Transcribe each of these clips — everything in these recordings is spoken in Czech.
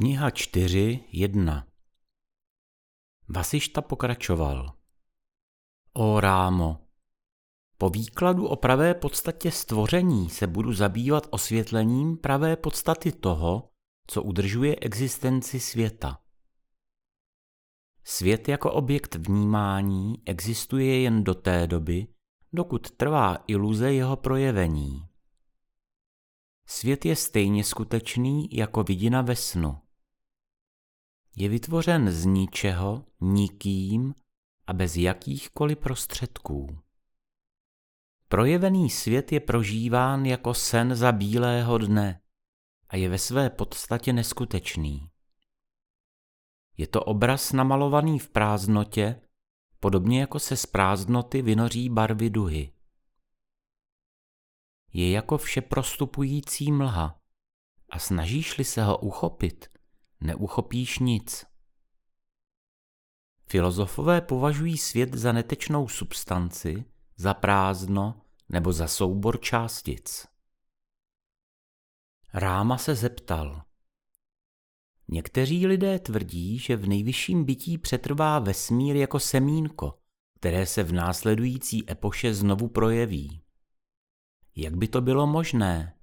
Kniha 4.1 Vasišta pokračoval. O Rámo, po výkladu o pravé podstatě stvoření se budu zabývat osvětlením pravé podstaty toho, co udržuje existenci světa. Svět jako objekt vnímání existuje jen do té doby, dokud trvá iluze jeho projevení. Svět je stejně skutečný jako vidina ve snu. Je vytvořen z ničeho, nikým a bez jakýchkoliv prostředků. Projevený svět je prožíván jako sen za bílého dne a je ve své podstatě neskutečný. Je to obraz namalovaný v prázdnotě, podobně jako se z prázdnoty vynoří barvy duhy je jako vše prostupující mlha a snažíš-li se ho uchopit, neuchopíš nic. Filozofové považují svět za netečnou substanci, za prázdno nebo za soubor částic. Ráma se zeptal. Někteří lidé tvrdí, že v nejvyšším bytí přetrvá vesmír jako semínko, které se v následující epoše znovu projeví. Jak by to bylo možné?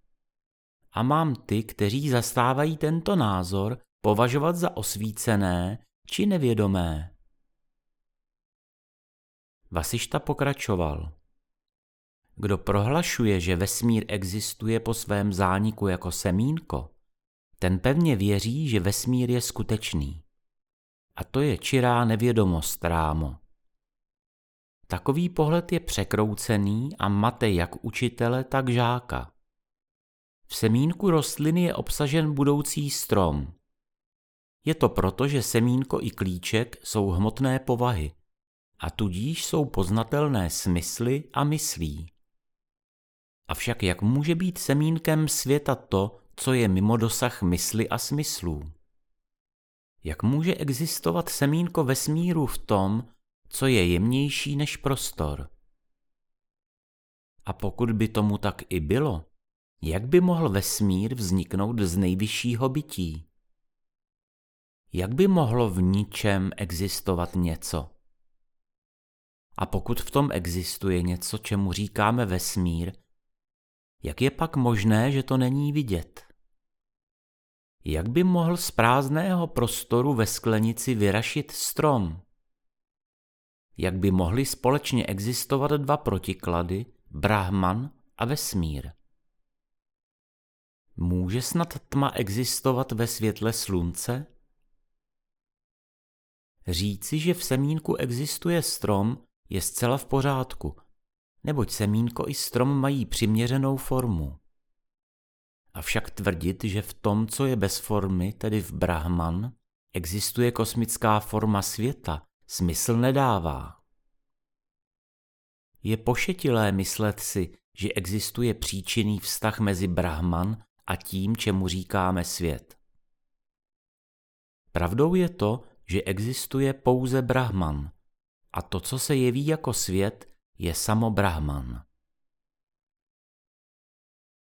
A mám ty, kteří zastávají tento názor, považovat za osvícené či nevědomé. Vasišta pokračoval. Kdo prohlašuje, že vesmír existuje po svém zániku jako semínko, ten pevně věří, že vesmír je skutečný. A to je čirá nevědomost, rámo. Takový pohled je překroucený a mate jak učitele, tak žáka. V semínku rostliny je obsažen budoucí strom. Je to proto, že semínko i klíček jsou hmotné povahy a tudíž jsou poznatelné smysly a myslí. Avšak jak může být semínkem světa to, co je mimo dosah mysli a smyslů? Jak může existovat semínko vesmíru v tom, co je jemnější než prostor. A pokud by tomu tak i bylo, jak by mohl vesmír vzniknout z nejvyššího bytí? Jak by mohlo v ničem existovat něco? A pokud v tom existuje něco, čemu říkáme vesmír, jak je pak možné, že to není vidět? Jak by mohl z prázdného prostoru ve sklenici vyrašit strom? jak by mohly společně existovat dva protiklady, Brahman a vesmír. Může snad tma existovat ve světle slunce? Říci, že v semínku existuje strom, je zcela v pořádku, neboť semínko i strom mají přiměřenou formu. Avšak tvrdit, že v tom, co je bez formy, tedy v Brahman, existuje kosmická forma světa, smysl nedává. Je pošetilé myslet si, že existuje příčinný vztah mezi Brahman a tím, čemu říkáme svět. Pravdou je to, že existuje pouze Brahman a to, co se jeví jako svět, je samo Brahman.